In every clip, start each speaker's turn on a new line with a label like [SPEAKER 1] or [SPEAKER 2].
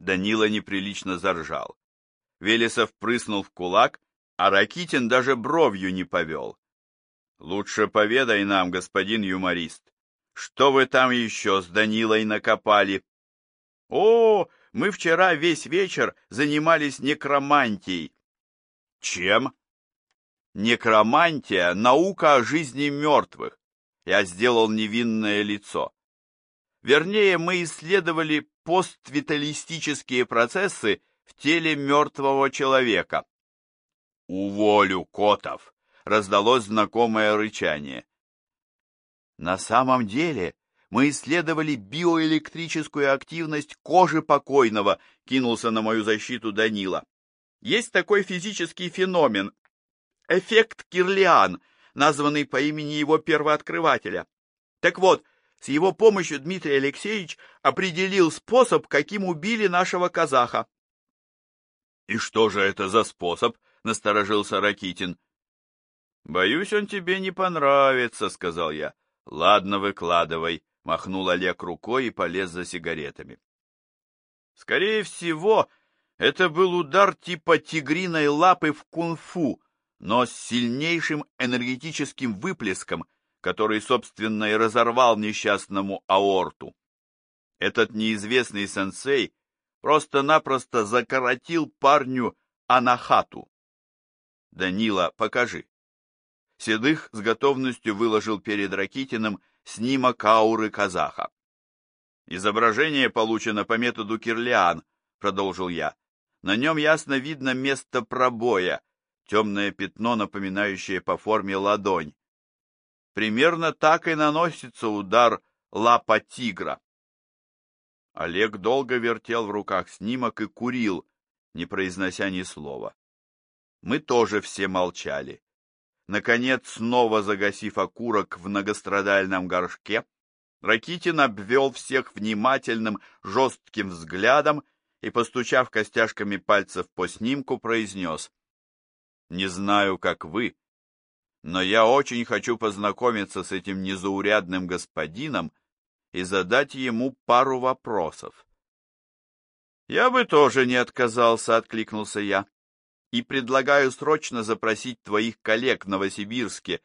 [SPEAKER 1] Данила неприлично заржал. Велесов прыснул в кулак, а Ракитин даже бровью не повел. «Лучше поведай нам, господин юморист, что вы там еще с Данилой накопали?» «О, мы вчера весь вечер занимались некромантией». «Чем?» «Некромантия — наука о жизни мертвых». Я сделал невинное лицо. Вернее, мы исследовали поствиталистические процессы в теле мертвого человека. «Уволю, Котов!» — раздалось знакомое рычание. На самом деле мы исследовали биоэлектрическую активность кожи покойного, кинулся на мою защиту Данила. Есть такой физический феномен — эффект Кирлиан, названный по имени его первооткрывателя. Так вот, с его помощью Дмитрий Алексеевич определил способ, каким убили нашего казаха. «И что же это за способ?» — насторожился Ракитин. «Боюсь, он тебе не понравится», — сказал я. «Ладно, выкладывай», — махнул Олег рукой и полез за сигаретами. Скорее всего, это был удар типа тигриной лапы в кунг-фу, но с сильнейшим энергетическим выплеском, который, собственно, и разорвал несчастному аорту. Этот неизвестный сенсей просто-напросто закоротил парню анахату. Данила, покажи. Седых с готовностью выложил перед Ракитиным снимок ауры казаха. Изображение получено по методу Кирлиан, продолжил я. На нем ясно видно место пробоя, темное пятно, напоминающее по форме ладонь. Примерно так и наносится удар лапа тигра. Олег долго вертел в руках снимок и курил, не произнося ни слова. Мы тоже все молчали. Наконец, снова загасив окурок в многострадальном горшке, Ракитин обвел всех внимательным, жестким взглядом и, постучав костяшками пальцев по снимку, произнес «Не знаю, как вы, но я очень хочу познакомиться с этим незаурядным господином и задать ему пару вопросов. «Я бы тоже не отказался», — откликнулся я. «И предлагаю срочно запросить твоих коллег в Новосибирске,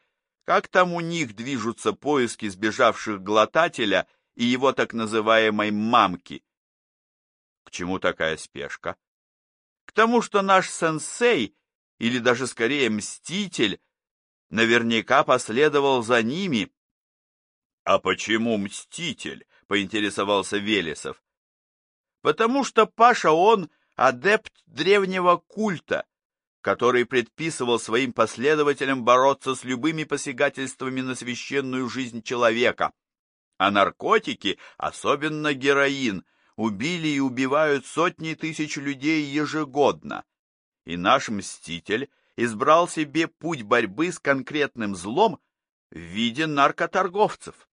[SPEAKER 1] как там у них движутся поиски сбежавших глотателя и его так называемой «мамки». К чему такая спешка? К тому, что наш сенсей, или даже скорее мститель, наверняка последовал за ними. — А почему мститель? — поинтересовался Велесов. — Потому что Паша он адепт древнего культа, который предписывал своим последователям бороться с любыми посягательствами на священную жизнь человека. А наркотики, особенно героин, убили и убивают сотни тысяч людей ежегодно. И наш мститель избрал себе путь борьбы с конкретным злом в виде наркоторговцев.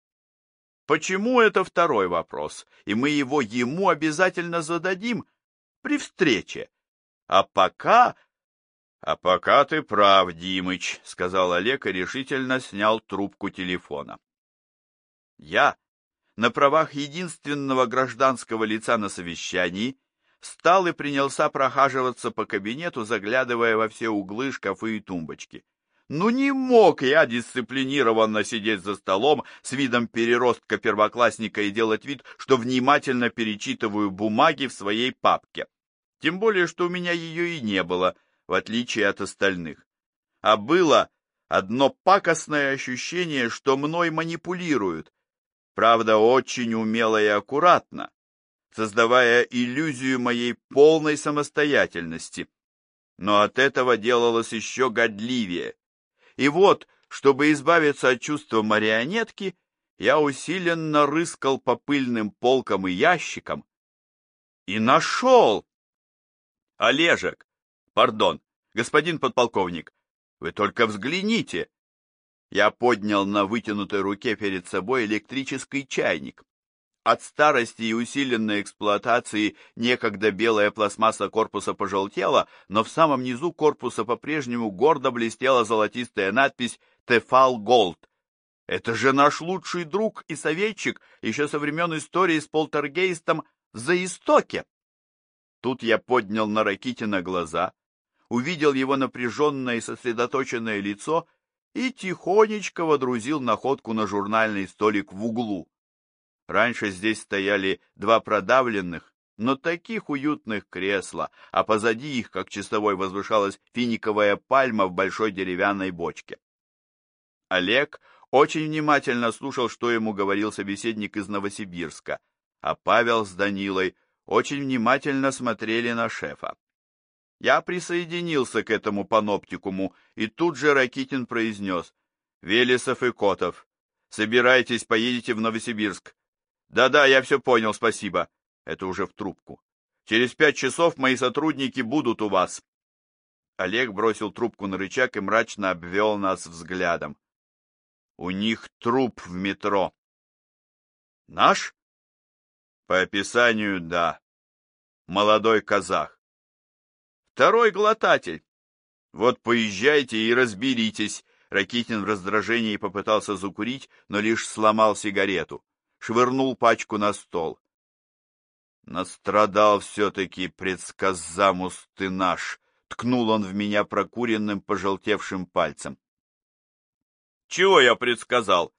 [SPEAKER 1] Почему это второй вопрос, и мы его ему обязательно зададим при встрече. А пока... А пока ты прав, Димыч, сказал Олег и решительно снял трубку телефона. Я, на правах единственного гражданского лица на совещании, встал и принялся прохаживаться по кабинету, заглядывая во все углы, шкафы и тумбочки. Ну не мог я дисциплинированно сидеть за столом с видом переростка первоклассника и делать вид, что внимательно перечитываю бумаги в своей папке. Тем более, что у меня ее и не было, в отличие от остальных. А было одно пакостное ощущение, что мной манипулируют. Правда, очень умело и аккуратно создавая иллюзию моей полной самостоятельности. Но от этого делалось еще годливее. И вот, чтобы избавиться от чувства марионетки, я усиленно рыскал по пыльным полкам и ящикам и нашел. Олежек, пардон, господин подполковник, вы только взгляните. Я поднял на вытянутой руке перед собой электрический чайник. От старости и усиленной эксплуатации некогда белая пластмасса корпуса пожелтела, но в самом низу корпуса по-прежнему гордо блестела золотистая надпись «Тефал Голд». Это же наш лучший друг и советчик еще со времен истории с полтергейстом за истоке. Тут я поднял на Ракитина глаза, увидел его напряженное и сосредоточенное лицо и тихонечко водрузил находку на журнальный столик в углу. Раньше здесь стояли два продавленных, но таких уютных кресла, а позади их, как часовой, возвышалась финиковая пальма в большой деревянной бочке. Олег очень внимательно слушал, что ему говорил собеседник из Новосибирска, а Павел с Данилой очень внимательно смотрели на шефа. Я присоединился к этому паноптикуму, и тут же Ракитин произнес, «Велесов и Котов, собирайтесь, поедете в Новосибирск». «Да-да, я все понял, спасибо». Это уже в трубку. «Через пять часов мои сотрудники будут у вас». Олег бросил трубку на рычаг и мрачно обвел нас взглядом. У них труп в метро. Наш? По описанию, да. Молодой казах. Второй глотатель. Вот поезжайте и разберитесь. Ракитин в раздражении попытался закурить, но лишь сломал сигарету. Швырнул пачку на стол. Настрадал все-таки предсказамус ты наш. Ткнул он в меня прокуренным пожелтевшим пальцем. Чего я предсказал?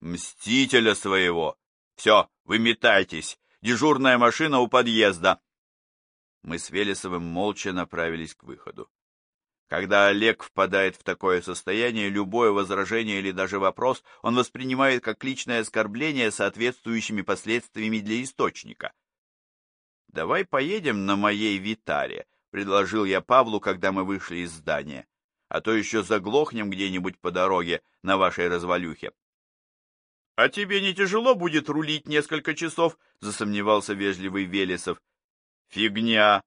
[SPEAKER 1] Мстителя своего. Все, выметайтесь. Дежурная машина у подъезда. Мы с Велесовым молча направились к выходу. Когда Олег впадает в такое состояние, любое возражение или даже вопрос он воспринимает как личное оскорбление с соответствующими последствиями для источника. «Давай поедем на моей Витаре», — предложил я Павлу, когда мы вышли из здания а то еще заглохнем где-нибудь по дороге на вашей развалюхе. — А тебе не тяжело будет рулить несколько часов? — засомневался вежливый Велесов. — Фигня.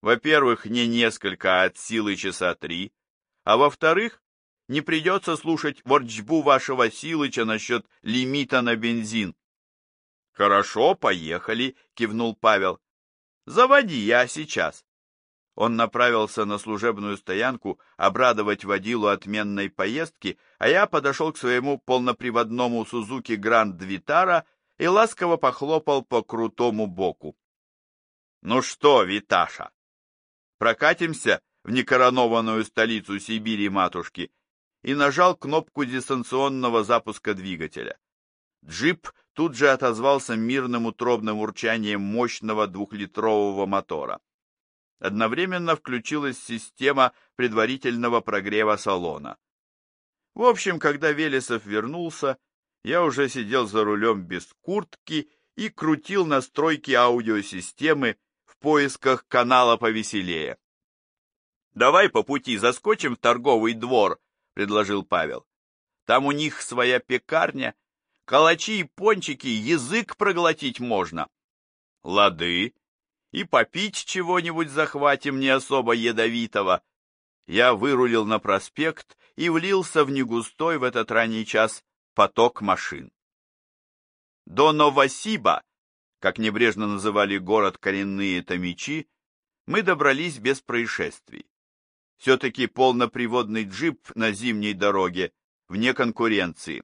[SPEAKER 1] Во-первых, не несколько, а от силы часа три. А во-вторых, не придется слушать ворчбу вашего Силыча насчет лимита на бензин. — Хорошо, поехали, — кивнул Павел. — Заводи я сейчас. Он направился на служебную стоянку обрадовать водилу отменной поездки, а я подошел к своему полноприводному Сузуки Гранд Витара и ласково похлопал по крутому боку. «Ну что, Виташа, прокатимся в некоронованную столицу Сибири матушки?» и нажал кнопку дистанционного запуска двигателя. Джип тут же отозвался мирным утробным урчанием мощного двухлитрового мотора. Одновременно включилась система предварительного прогрева салона. В общем, когда Велесов вернулся, я уже сидел за рулем без куртки и крутил настройки аудиосистемы поисках канала повеселее. «Давай по пути заскочим в торговый двор», — предложил Павел. «Там у них своя пекарня, калачи и пончики, язык проглотить можно». «Лады», и попить чего-нибудь захватим не особо ядовитого. Я вырулил на проспект и влился в негустой в этот ранний час поток машин. До Новосиба, как небрежно называли город коренные томичи, мы добрались без происшествий. Все-таки полноприводный джип на зимней дороге вне конкуренции.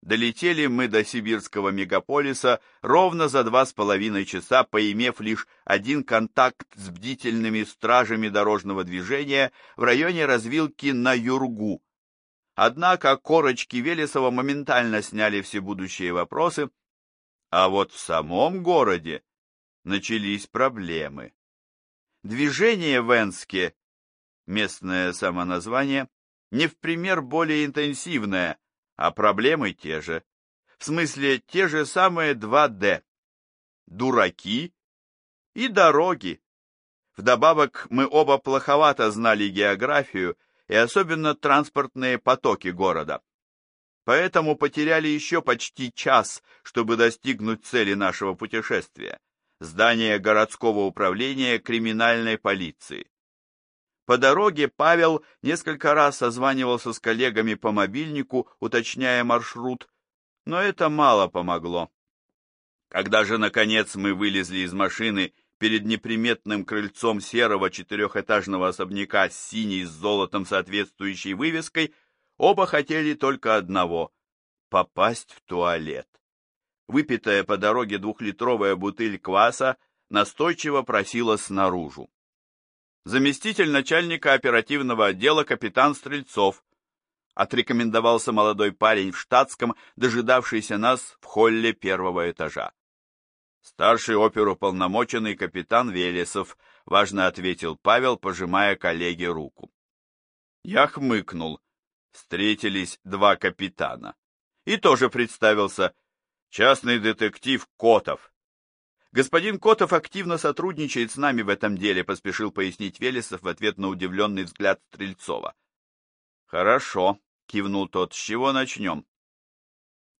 [SPEAKER 1] Долетели мы до сибирского мегаполиса ровно за два с половиной часа, поимев лишь один контакт с бдительными стражами дорожного движения в районе развилки на Юргу. Однако корочки Велесова моментально сняли все будущие вопросы, а вот в самом городе начались проблемы. Движение в Энске, местное самоназвание, не в пример более интенсивное – а проблемы те же. В смысле, те же самые 2D. Дураки и дороги. Вдобавок, мы оба плоховато знали географию и особенно транспортные потоки города. Поэтому потеряли еще почти час, чтобы достигнуть цели нашего путешествия – здание городского управления криминальной полиции. По дороге Павел несколько раз созванивался с коллегами по мобильнику, уточняя маршрут, но это мало помогло. Когда же, наконец, мы вылезли из машины перед неприметным крыльцом серого четырехэтажного особняка с синей с золотом соответствующей вывеской, оба хотели только одного — попасть в туалет. Выпитая по дороге двухлитровая бутыль кваса настойчиво просилась наружу. Заместитель начальника оперативного отдела капитан Стрельцов. Отрекомендовался молодой парень в штатском, дожидавшийся нас в холле первого этажа. Старший оперуполномоченный капитан Велесов, важно ответил Павел, пожимая коллеге руку. Я хмыкнул. Встретились два капитана. И тоже представился частный детектив Котов. Господин Котов активно сотрудничает с нами в этом деле, поспешил пояснить Велесов в ответ на удивленный взгляд Стрельцова. Хорошо, кивнул тот, с чего начнем?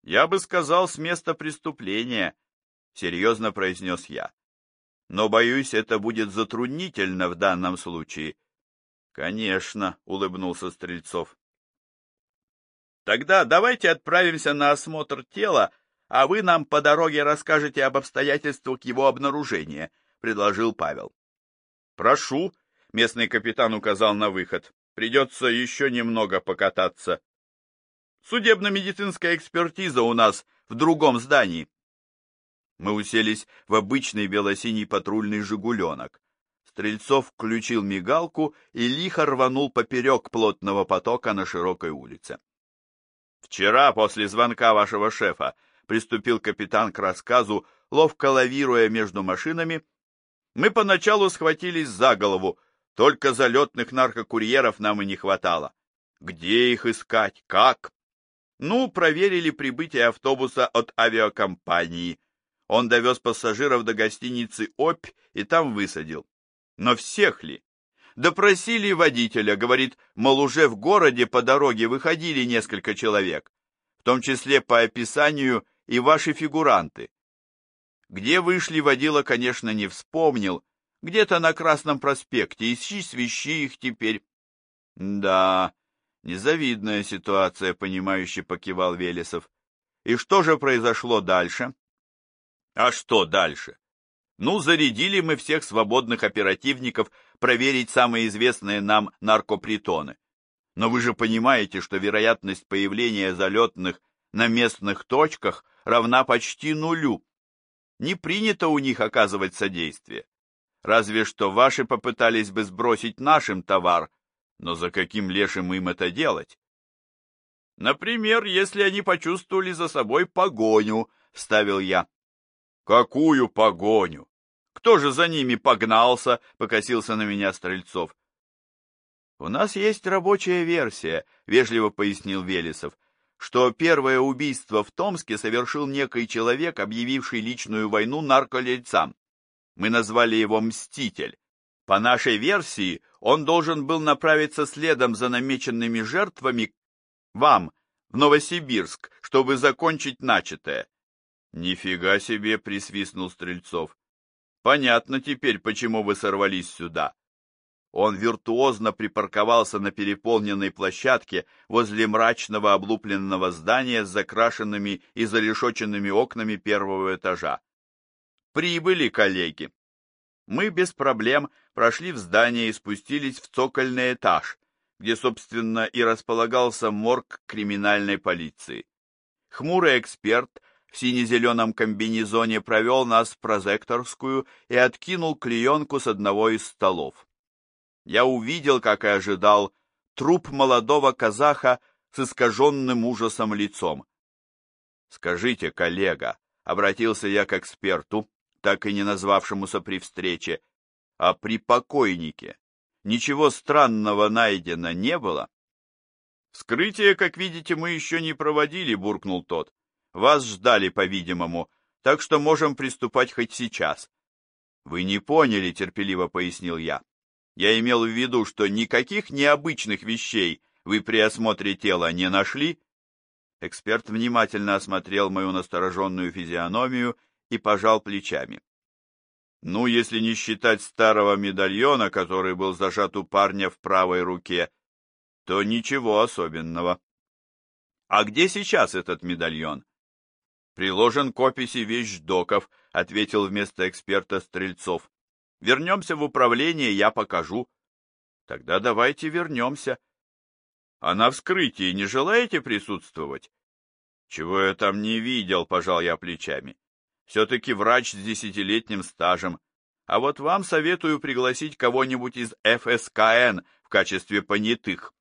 [SPEAKER 1] Я бы сказал, с места преступления, серьезно произнес я. Но, боюсь, это будет затруднительно в данном случае. Конечно, улыбнулся Стрельцов. Тогда давайте отправимся на осмотр тела, а вы нам по дороге расскажете об обстоятельствах его обнаружения», — предложил Павел. «Прошу», — местный капитан указал на выход, — «придется еще немного покататься». «Судебно-медицинская экспертиза у нас в другом здании». Мы уселись в обычный белосиний патрульный «Жигуленок». Стрельцов включил мигалку и лихо рванул поперек плотного потока на широкой улице. «Вчера, после звонка вашего шефа, приступил капитан к рассказу, ловко лавируя между машинами, мы поначалу схватились за голову, только залетных наркокурьеров нам и не хватало. Где их искать? Как? Ну, проверили прибытие автобуса от авиакомпании. Он довез пассажиров до гостиницы «Опь» и там высадил. Но всех ли? Допросили водителя, говорит, мол, уже в городе по дороге выходили несколько человек, в том числе по описанию и ваши фигуранты. Где вышли, водила, конечно, не вспомнил. Где-то на Красном проспекте. Ищи, свищи их теперь. Да, незавидная ситуация, понимающе покивал Велесов. И что же произошло дальше? А что дальше? Ну, зарядили мы всех свободных оперативников проверить самые известные нам наркопритоны. Но вы же понимаете, что вероятность появления залетных на местных точках равна почти нулю. Не принято у них оказывать содействие. Разве что ваши попытались бы сбросить нашим товар, но за каким лешим им это делать? Например, если они почувствовали за собой погоню, вставил я. Какую погоню? Кто же за ними погнался? Покосился на меня Стрельцов. У нас есть рабочая версия, вежливо пояснил Велесов что первое убийство в Томске совершил некий человек, объявивший личную войну нарколельцам. Мы назвали его «Мститель». По нашей версии, он должен был направиться следом за намеченными жертвами вам, в Новосибирск, чтобы закончить начатое. Нифига себе, присвистнул Стрельцов. Понятно теперь, почему вы сорвались сюда. Он виртуозно припарковался на переполненной площадке возле мрачного облупленного здания с закрашенными и зарешоченными окнами первого этажа. Прибыли коллеги. Мы без проблем прошли в здание и спустились в цокольный этаж, где, собственно, и располагался морг криминальной полиции. Хмурый эксперт в сине-зеленом комбинезоне провел нас в прозекторскую и откинул клеенку с одного из столов я увидел, как и ожидал, труп молодого казаха с искаженным ужасом лицом. «Скажите, коллега», — обратился я к эксперту, так и не назвавшемуся при встрече, «а при покойнике ничего странного найдено не было?» «Вскрытие, как видите, мы еще не проводили», — буркнул тот. «Вас ждали, по-видимому, так что можем приступать хоть сейчас». «Вы не поняли», — терпеливо пояснил я. Я имел в виду, что никаких необычных вещей вы при осмотре тела не нашли? Эксперт внимательно осмотрел мою настороженную физиономию и пожал плечами. Ну, если не считать старого медальона, который был зажат у парня в правой руке, то ничего особенного. А где сейчас этот медальон? Приложен к описи вещдоков, ответил вместо эксперта Стрельцов. Вернемся в управление, я покажу. Тогда давайте вернемся. А на вскрытии не желаете присутствовать? Чего я там не видел, пожал я плечами. Все-таки врач с десятилетним стажем. А вот вам советую пригласить кого-нибудь из ФСКН в качестве понятых.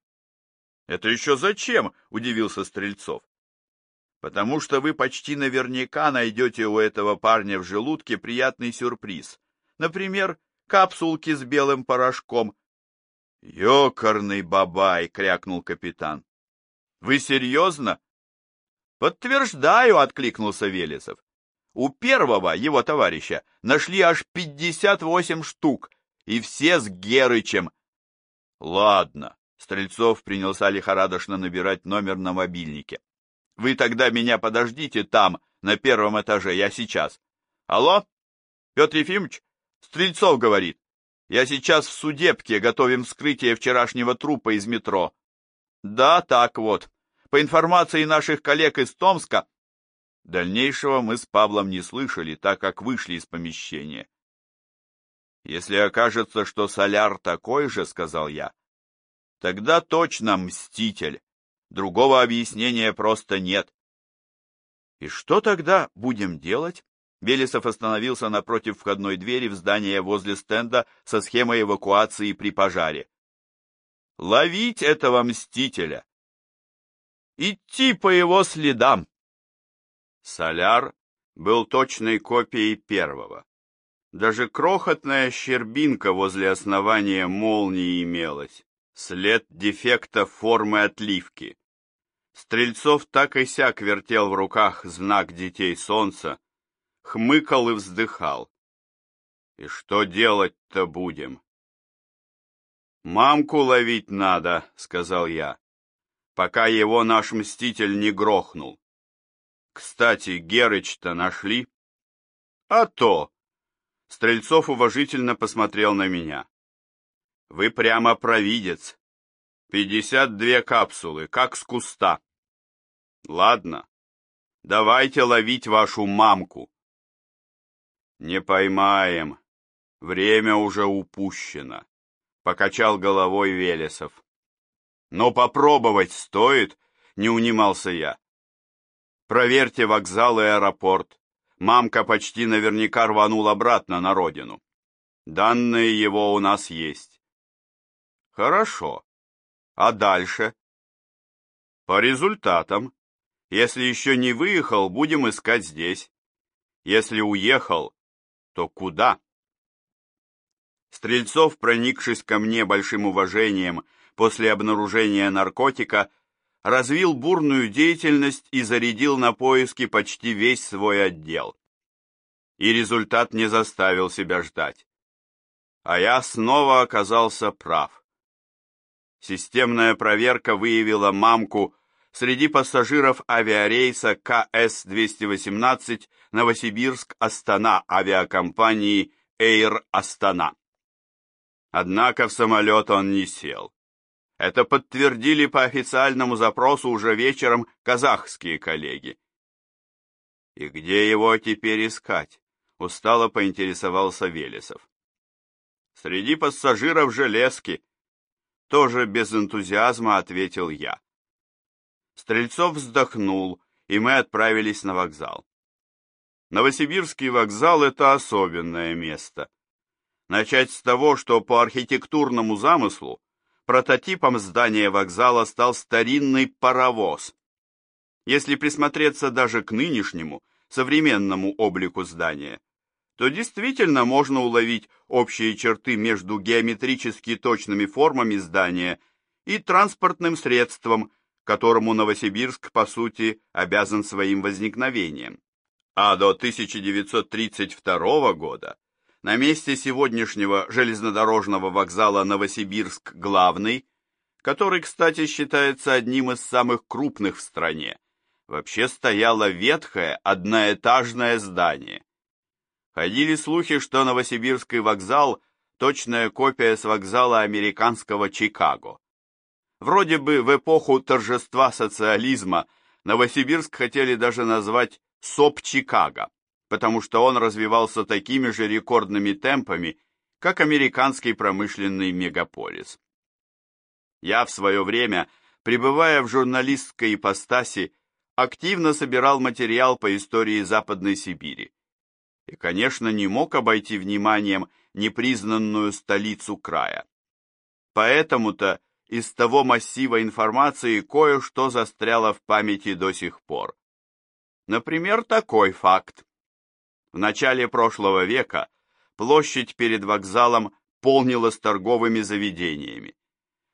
[SPEAKER 1] Это еще зачем? Удивился Стрельцов. Потому что вы почти наверняка найдете у этого парня в желудке приятный сюрприз. Например, капсулки с белым порошком. Ёкарный бабай, крякнул капитан. Вы серьезно? Подтверждаю, откликнулся Велесов. У первого, его товарища, нашли аж 58 штук, и все с Герычем. Ладно, Стрельцов принялся лихорадочно набирать номер на мобильнике. Вы тогда меня подождите там, на первом этаже, я сейчас. Алло? Петр Ефимович? Стрельцов говорит. Я сейчас в судебке, готовим вскрытие вчерашнего трупа из метро. Да, так вот. По информации наших коллег из Томска, Дальнейшего мы с Павлом не слышали, так как вышли из помещения. «Если окажется, что соляр такой же, — сказал я, — тогда точно мститель. Другого объяснения просто нет». «И что тогда будем делать?» Белесов остановился напротив входной двери в здание возле стенда со схемой эвакуации при пожаре. «Ловить этого мстителя! Идти по его следам!» Соляр был точной копией первого. Даже крохотная щербинка возле основания молнии имелась, след дефекта формы отливки. Стрельцов так и сяк вертел в руках знак детей солнца, хмыкал и вздыхал. И что делать-то будем? «Мамку ловить надо», — сказал я, — «пока его наш мститель не грохнул». Кстати, Герыч-то нашли? А то! Стрельцов уважительно посмотрел на меня. Вы прямо провидец. Пятьдесят две капсулы, как с куста. Ладно, давайте ловить вашу мамку. Не поймаем. Время уже упущено. Покачал головой Велесов. Но попробовать стоит, не унимался я. Проверьте вокзал и аэропорт. Мамка почти наверняка рванул обратно на родину. Данные его у нас есть. Хорошо. А дальше? По результатам. Если еще не выехал, будем искать здесь. Если уехал, то куда? Стрельцов, проникшись ко мне большим уважением после обнаружения наркотика, развил бурную деятельность и зарядил на поиски почти весь свой отдел. И результат не заставил себя ждать. А я снова оказался прав. Системная проверка выявила мамку среди пассажиров авиарейса КС-218 Новосибирск-Астана авиакомпании Air Астана. Однако в самолет он не сел. Это подтвердили по официальному запросу уже вечером казахские коллеги. «И где его теперь искать?» — устало поинтересовался Велесов. «Среди пассажиров железки», — тоже без энтузиазма ответил я. Стрельцов вздохнул, и мы отправились на вокзал. Новосибирский вокзал — это особенное место. Начать с того, что по архитектурному замыслу прототипом здания вокзала стал старинный паровоз. Если присмотреться даже к нынешнему, современному облику здания, то действительно можно уловить общие черты между геометрически точными формами здания и транспортным средством, которому Новосибирск, по сути, обязан своим возникновением. А до 1932 года на месте сегодняшнего железнодорожного вокзала Новосибирск-Главный, который, кстати, считается одним из самых крупных в стране, вообще стояло ветхое одноэтажное здание. Ходили слухи, что Новосибирский вокзал – точная копия с вокзала американского Чикаго. Вроде бы в эпоху торжества социализма Новосибирск хотели даже назвать СОП Чикаго потому что он развивался такими же рекордными темпами, как американский промышленный мегаполис. Я в свое время, пребывая в журналистской ипостаси, активно собирал материал по истории Западной Сибири. и, конечно, не мог обойти вниманием непризнанную столицу края. Поэтому-то из того массива информации кое-что застряло в памяти до сих пор. Например, такой факт. В начале прошлого века площадь перед вокзалом полнилась торговыми заведениями.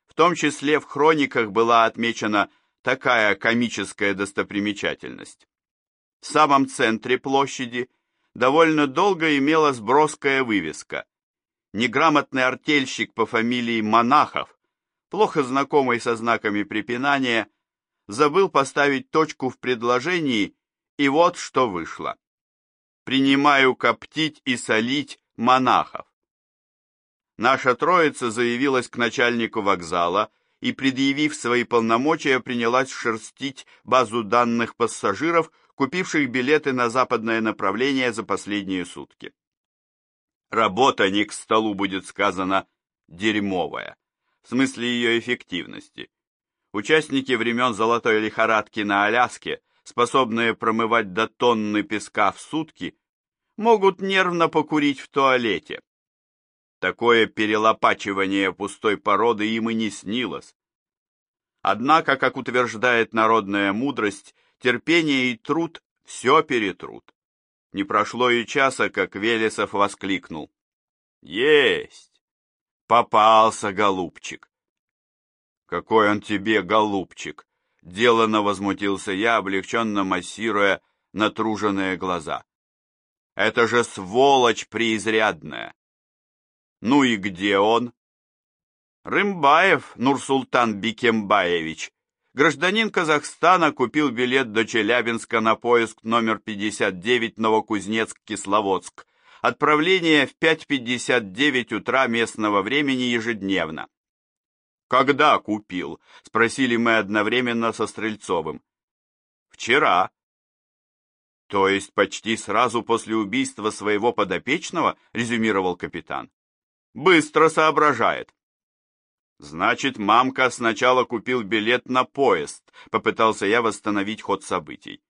[SPEAKER 1] В том числе в хрониках была отмечена такая комическая достопримечательность. В самом центре площади довольно долго имела сброская вывеска. Неграмотный артельщик по фамилии Монахов, плохо знакомый со знаками препинания, забыл поставить точку в предложении, и вот что вышло. «Принимаю коптить и солить монахов». Наша троица заявилась к начальнику вокзала и, предъявив свои полномочия, принялась шерстить базу данных пассажиров, купивших билеты на западное направление за последние сутки. Работа, не к столу будет сказано, дерьмовая, в смысле ее эффективности. Участники времен золотой лихорадки на Аляске, способные промывать до тонны песка в сутки, могут нервно покурить в туалете. Такое перелопачивание пустой породы им и не снилось. Однако, как утверждает народная мудрость, терпение и труд все перетрут. Не прошло и часа, как Велесов воскликнул. «Есть! Попался, голубчик!» «Какой он тебе, голубчик!» Делано возмутился я, облегченно массируя натруженные глаза. «Это же сволочь преизрядная!» «Ну и где он?» «Рымбаев Нурсултан Бикембаевич гражданин Казахстана купил билет до Челябинска на поезд номер 59 Новокузнецк-Кисловодск. Отправление в 5.59 утра местного времени ежедневно. «Когда купил?» — спросили мы одновременно со Стрельцовым. «Вчера». «То есть почти сразу после убийства своего подопечного?» — резюмировал капитан. «Быстро соображает». Значит, мамка сначала купил билет на поезд, попытался я восстановить ход событий.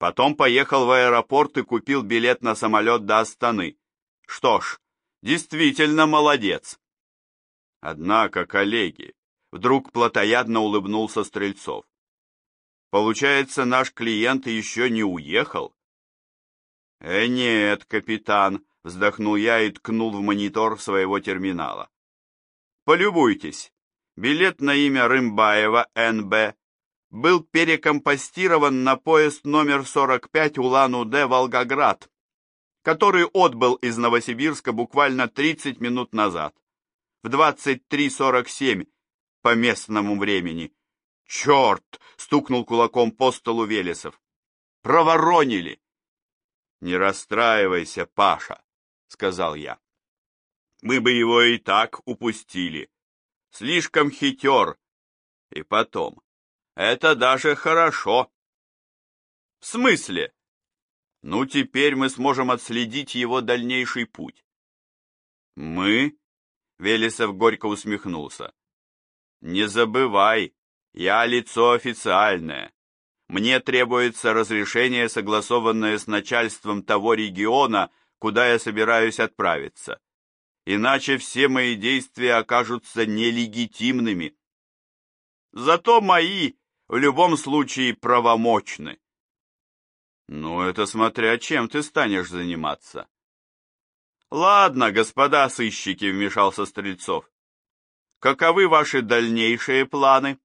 [SPEAKER 1] Потом поехал в аэропорт и купил билет на самолет до Астаны. Что ж, действительно молодец. Однако, коллеги, вдруг плотоядно улыбнулся Стрельцов. Получается, наш клиент еще не уехал? Э, нет, капитан, вздохнул я и ткнул в монитор своего терминала. Полюбуйтесь. Билет на имя Рымбаева Н.Б. был перекомпостирован на поезд номер 45 Улан-Удэ Волгоград, который отбыл из Новосибирска буквально 30 минут назад, в 23.47 по местному времени. «Черт!» — стукнул кулаком по столу Велесов. «Проворонили!» «Не расстраивайся, Паша», — сказал я. Мы бы его и так упустили. Слишком хитер. И потом, это даже хорошо. В смысле? Ну, теперь мы сможем отследить его дальнейший путь. Мы? Велесов горько усмехнулся. Не забывай, я лицо официальное. Мне требуется разрешение, согласованное с начальством того региона, куда я собираюсь отправиться иначе все мои действия окажутся нелегитимными. Зато мои в любом случае правомочны. Ну, это смотря чем ты станешь заниматься. Ладно, господа сыщики, вмешался Стрельцов. Каковы ваши дальнейшие планы?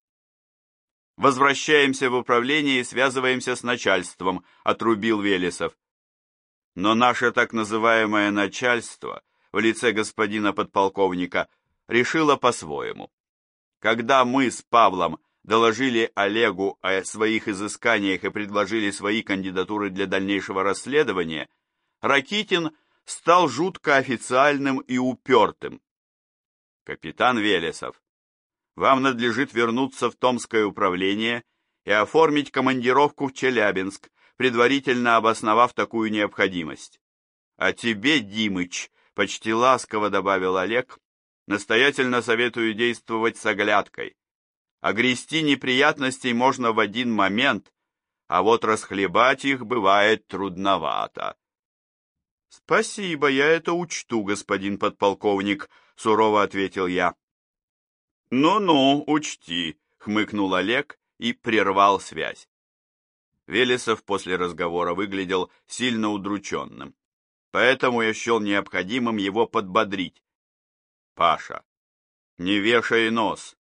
[SPEAKER 1] Возвращаемся в управление и связываемся с начальством, отрубил Велесов. Но наше так называемое начальство — в лице господина подполковника решила по-своему. Когда мы с Павлом доложили Олегу о своих изысканиях и предложили свои кандидатуры для дальнейшего расследования, Ракитин стал жутко официальным и упертым. «Капитан Велесов, вам надлежит вернуться в Томское управление и оформить командировку в Челябинск, предварительно обосновав такую необходимость. А тебе, Димыч, почти ласково добавил Олег, настоятельно советую действовать с оглядкой. Огрести неприятностей можно в один момент, а вот расхлебать их бывает трудновато. Спасибо, я это учту, господин подполковник, сурово ответил я. Ну-ну, учти, хмыкнул Олег и прервал связь. Велесов после разговора выглядел сильно удрученным, поэтому я счел необходимым его подбодрить. «Паша, не вешай нос.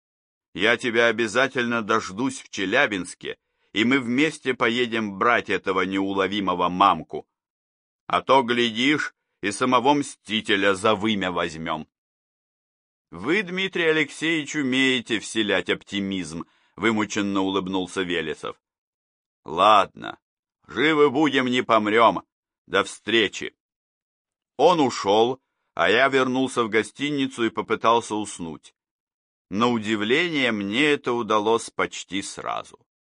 [SPEAKER 1] Я тебя обязательно дождусь в Челябинске, и мы вместе поедем брать этого неуловимого мамку. А то, глядишь, и самого Мстителя за вымя возьмем». «Вы, Дмитрий Алексеевич, умеете вселять оптимизм», — вымученно улыбнулся Велесов. Ладно, живы будем, не помрем. До встречи. Он ушел, а я вернулся в гостиницу и попытался уснуть. На удивление, мне это удалось почти сразу.